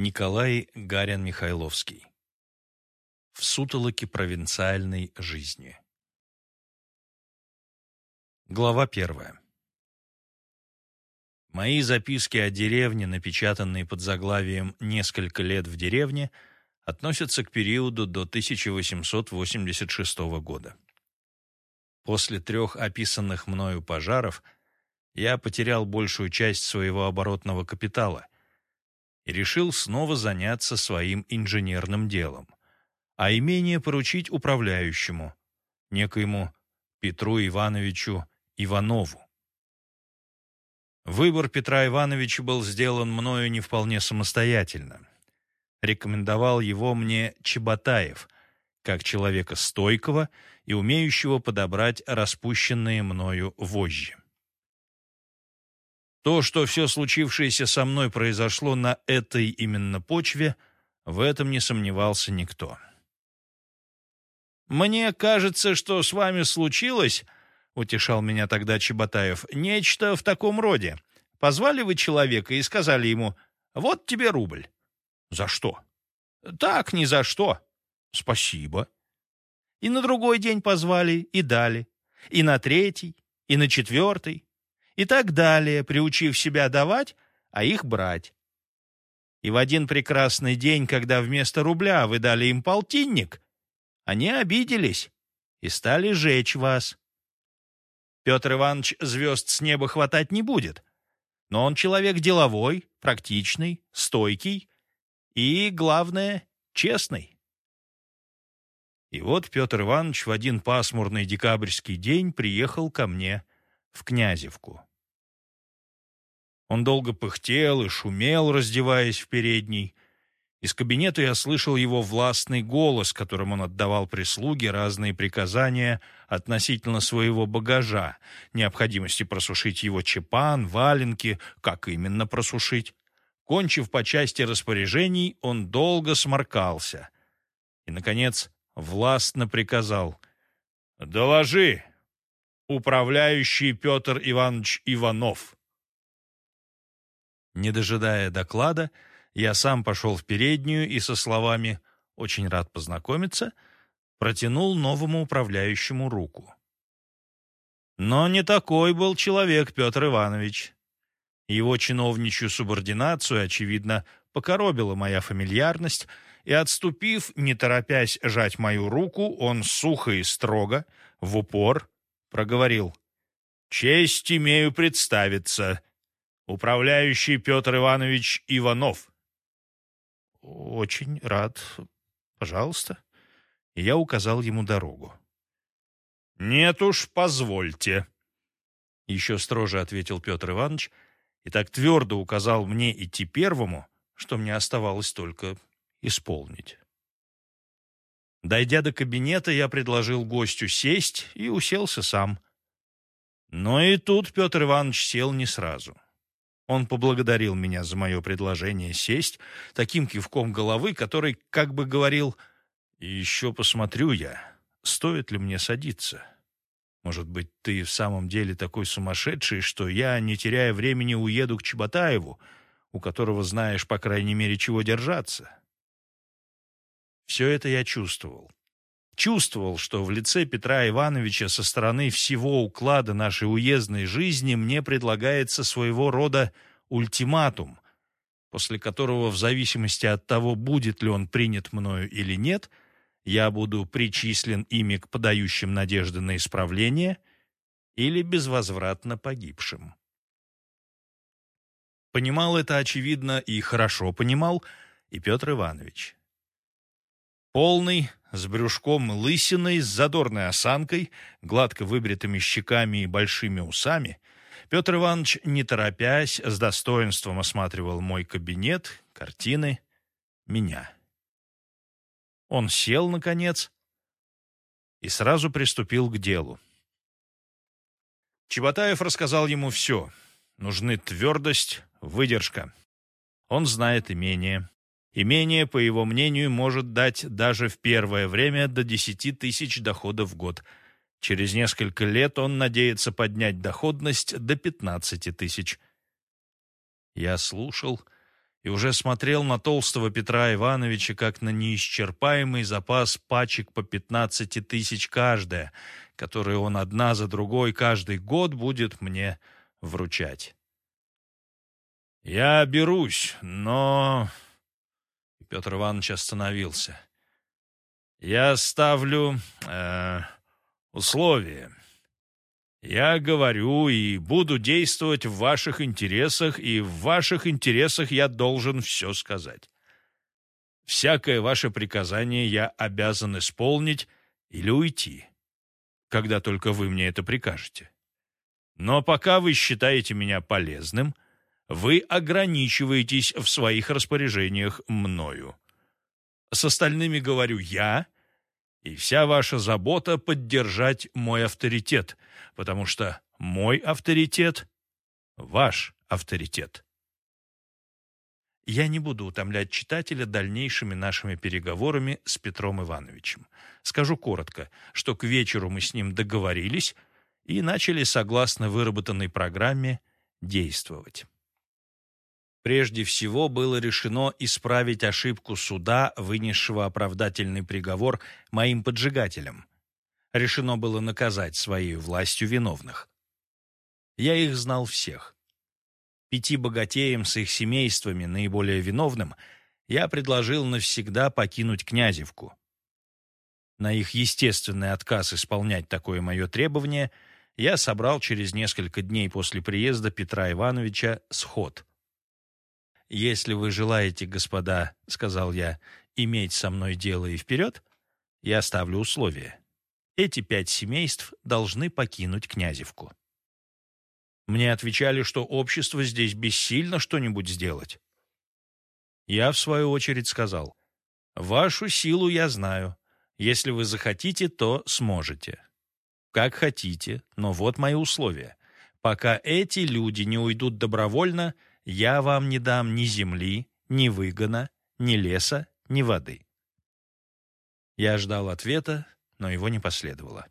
Николай Гарин-Михайловский. В сутолоке провинциальной жизни. Глава первая. Мои записки о деревне, напечатанные под заглавием «Несколько лет в деревне», относятся к периоду до 1886 года. После трех описанных мною пожаров я потерял большую часть своего оборотного капитала – решил снова заняться своим инженерным делом, а имение поручить управляющему, некоему Петру Ивановичу Иванову. Выбор Петра Ивановича был сделан мною не вполне самостоятельно. Рекомендовал его мне Чеботаев, как человека стойкого и умеющего подобрать распущенные мною вожжи. То, что все случившееся со мной произошло на этой именно почве, в этом не сомневался никто. «Мне кажется, что с вами случилось, — утешал меня тогда Чеботаев, — нечто в таком роде. Позвали вы человека и сказали ему, вот тебе рубль. За что? Так, ни за что. Спасибо. И на другой день позвали и дали. И на третий, и на четвертый и так далее, приучив себя давать, а их брать. И в один прекрасный день, когда вместо рубля вы дали им полтинник, они обиделись и стали жечь вас. Петр Иванович звезд с неба хватать не будет, но он человек деловой, практичный, стойкий и, главное, честный. И вот Петр Иванович в один пасмурный декабрьский день приехал ко мне в Князевку. Он долго пыхтел и шумел, раздеваясь в передней. Из кабинета я слышал его властный голос, которым он отдавал прислуге разные приказания относительно своего багажа, необходимости просушить его чепан, валенки, как именно просушить. Кончив по части распоряжений, он долго сморкался и, наконец, властно приказал «Доложи, управляющий Петр Иванович Иванов». Не дожидая доклада, я сам пошел в переднюю и со словами «очень рад познакомиться» протянул новому управляющему руку. Но не такой был человек Петр Иванович. Его чиновничью субординацию, очевидно, покоробила моя фамильярность, и, отступив, не торопясь жать мою руку, он сухо и строго, в упор, проговорил «Честь имею представиться, управляющий Петр Иванович Иванов. Очень рад. Пожалуйста. Я указал ему дорогу. Нет уж, позвольте. Еще строже ответил Петр Иванович и так твердо указал мне идти первому, что мне оставалось только исполнить. Дойдя до кабинета, я предложил гостю сесть и уселся сам. Но и тут Петр Иванович сел не сразу. — он поблагодарил меня за мое предложение сесть таким кивком головы, который как бы говорил «Еще посмотрю я, стоит ли мне садиться. Может быть, ты в самом деле такой сумасшедший, что я, не теряя времени, уеду к Чеботаеву, у которого знаешь, по крайней мере, чего держаться». Все это я чувствовал. Чувствовал, что в лице Петра Ивановича со стороны всего уклада нашей уездной жизни мне предлагается своего рода ультиматум, после которого в зависимости от того, будет ли он принят мною или нет, я буду причислен ими к подающим надежды на исправление или безвозвратно погибшим. Понимал это, очевидно, и хорошо понимал и Петр Иванович. Полный, с брюшком лысиной, с задорной осанкой, гладко выбритыми щеками и большими усами, Петр Иванович, не торопясь, с достоинством осматривал мой кабинет, картины, меня. Он сел, наконец, и сразу приступил к делу. Чеботаев рассказал ему все. Нужны твердость, выдержка. Он знает имение. Имение, по его мнению, может дать даже в первое время до 10 тысяч доходов в год. Через несколько лет он надеется поднять доходность до 15 тысяч. Я слушал и уже смотрел на толстого Петра Ивановича как на неисчерпаемый запас пачек по 15 тысяч каждая, которые он одна за другой каждый год будет мне вручать. «Я берусь, но...» Петр Иванович остановился. «Я ставлю э, условия. Я говорю и буду действовать в ваших интересах, и в ваших интересах я должен все сказать. Всякое ваше приказание я обязан исполнить или уйти, когда только вы мне это прикажете. Но пока вы считаете меня полезным, вы ограничиваетесь в своих распоряжениях мною. С остальными говорю я — и вся ваша забота поддержать мой авторитет, потому что мой авторитет — ваш авторитет. Я не буду утомлять читателя дальнейшими нашими переговорами с Петром Ивановичем. Скажу коротко, что к вечеру мы с ним договорились и начали, согласно выработанной программе, действовать. Прежде всего было решено исправить ошибку суда, вынесшего оправдательный приговор моим поджигателям. Решено было наказать своей властью виновных. Я их знал всех. Пяти богатеям с их семействами, наиболее виновным, я предложил навсегда покинуть Князевку. На их естественный отказ исполнять такое мое требование я собрал через несколько дней после приезда Петра Ивановича сход — «Если вы желаете, господа, — сказал я, — иметь со мной дело и вперед, я ставлю условие. Эти пять семейств должны покинуть Князевку». Мне отвечали, что общество здесь бессильно что-нибудь сделать. Я, в свою очередь, сказал, «Вашу силу я знаю. Если вы захотите, то сможете. Как хотите, но вот мои условия. Пока эти люди не уйдут добровольно — я вам не дам ни земли, ни выгона, ни леса, ни воды. Я ждал ответа, но его не последовало.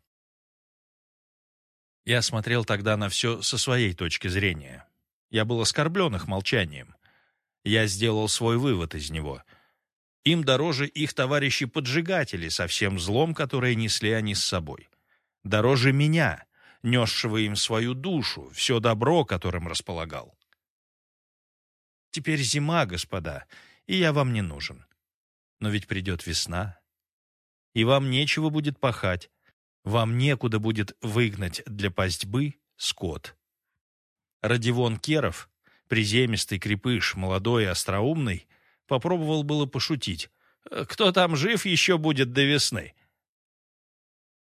Я смотрел тогда на все со своей точки зрения. Я был оскорблен их молчанием. Я сделал свой вывод из него. Им дороже их товарищи-поджигатели со всем злом, которое несли они с собой. Дороже меня, несшего им свою душу, все добро, которым располагал. Теперь зима, господа, и я вам не нужен. Но ведь придет весна, и вам нечего будет пахать, вам некуда будет выгнать для пастьбы скот. Радивон Керов, приземистый крепыш, молодой и остроумный, попробовал было пошутить. «Кто там жив, еще будет до весны».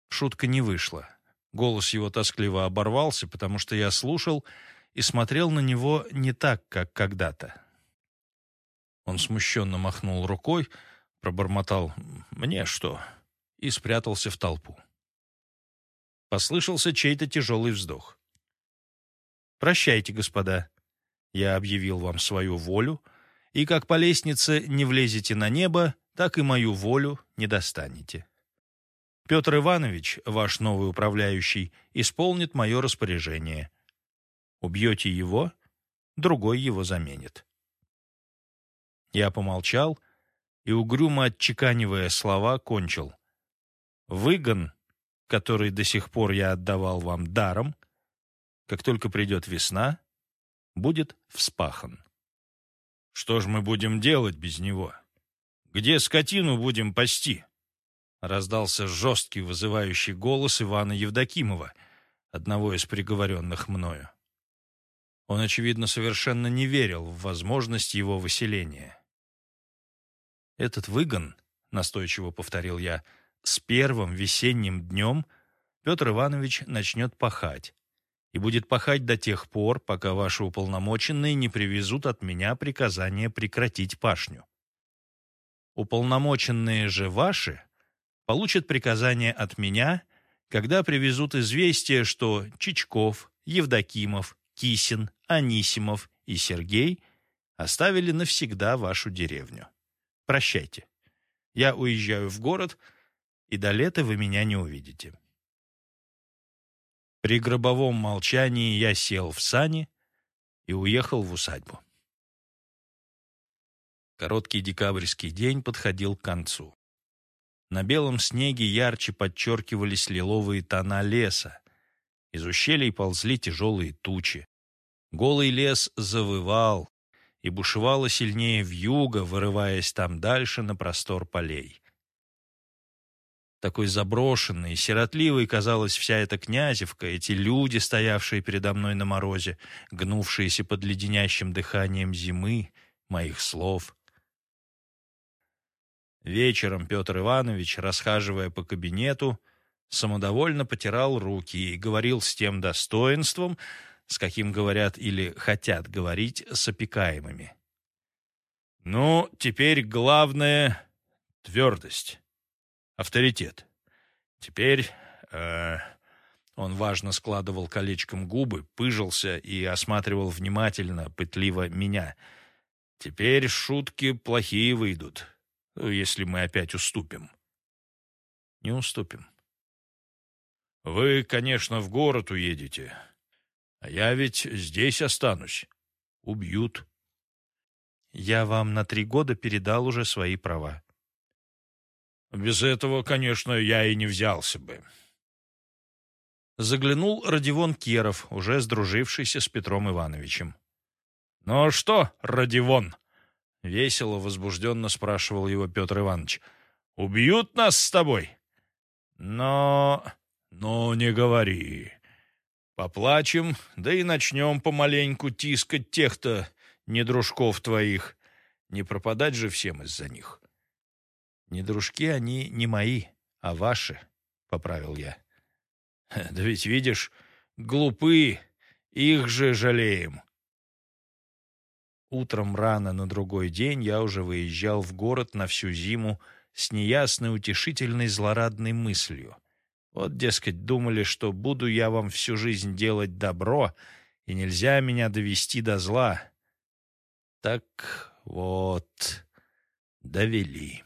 Шутка не вышла. Голос его тоскливо оборвался, потому что я слушал и смотрел на него не так, как когда-то. Он смущенно махнул рукой, пробормотал «мне что?» и спрятался в толпу. Послышался чей-то тяжелый вздох. «Прощайте, господа. Я объявил вам свою волю, и как по лестнице не влезете на небо, так и мою волю не достанете. Петр Иванович, ваш новый управляющий, исполнит мое распоряжение. Убьете его, другой его заменит. Я помолчал и, угрюмо отчеканивая слова, кончил. Выгон, который до сих пор я отдавал вам даром, как только придет весна, будет вспахан. Что ж мы будем делать без него? Где скотину будем пасти? Раздался жесткий вызывающий голос Ивана Евдокимова, одного из приговоренных мною. Он, очевидно, совершенно не верил в возможность его выселения. «Этот выгон», — настойчиво повторил я, — «с первым весенним днем Петр Иванович начнет пахать, и будет пахать до тех пор, пока ваши уполномоченные не привезут от меня приказание прекратить пашню. Уполномоченные же ваши получат приказание от меня, когда привезут известие, что Чичков, Евдокимов, Кисин, Анисимов и Сергей оставили навсегда вашу деревню. Прощайте. Я уезжаю в город, и до лета вы меня не увидите. При гробовом молчании я сел в сани и уехал в усадьбу. Короткий декабрьский день подходил к концу. На белом снеге ярче подчеркивались лиловые тона леса. Из ущелий ползли тяжелые тучи. Голый лес завывал, и бушевало сильнее вьюга, вырываясь там дальше на простор полей. Такой заброшенной, сиротливой казалась вся эта князевка, эти люди, стоявшие передо мной на морозе, гнувшиеся под леденящим дыханием зимы, моих слов. Вечером Петр Иванович, расхаживая по кабинету, самодовольно потирал руки и говорил с тем достоинством, с каким говорят или хотят говорить с опекаемыми. «Ну, теперь главное — твердость, авторитет. Теперь...» э, Он важно складывал колечком губы, пыжился и осматривал внимательно, пытливо меня. «Теперь шутки плохие выйдут если мы опять уступим. Не уступим. Вы, конечно, в город уедете, а я ведь здесь останусь. Убьют. Я вам на три года передал уже свои права. Без этого, конечно, я и не взялся бы. Заглянул Родивон Керов, уже сдружившийся с Петром Ивановичем. «Ну что, Родивон?» — весело, возбужденно спрашивал его Петр Иванович. «Убьют нас с тобой?» «Но... но не говори. Поплачем, да и начнем помаленьку тискать тех-то недружков твоих. Не пропадать же всем из-за них». «Не дружки они не мои, а ваши», — поправил я. «Да ведь, видишь, глупы, их же жалеем. Утром рано на другой день я уже выезжал в город на всю зиму с неясной, утешительной, злорадной мыслью. Вот, дескать, думали, что буду я вам всю жизнь делать добро, и нельзя меня довести до зла. Так вот, довели.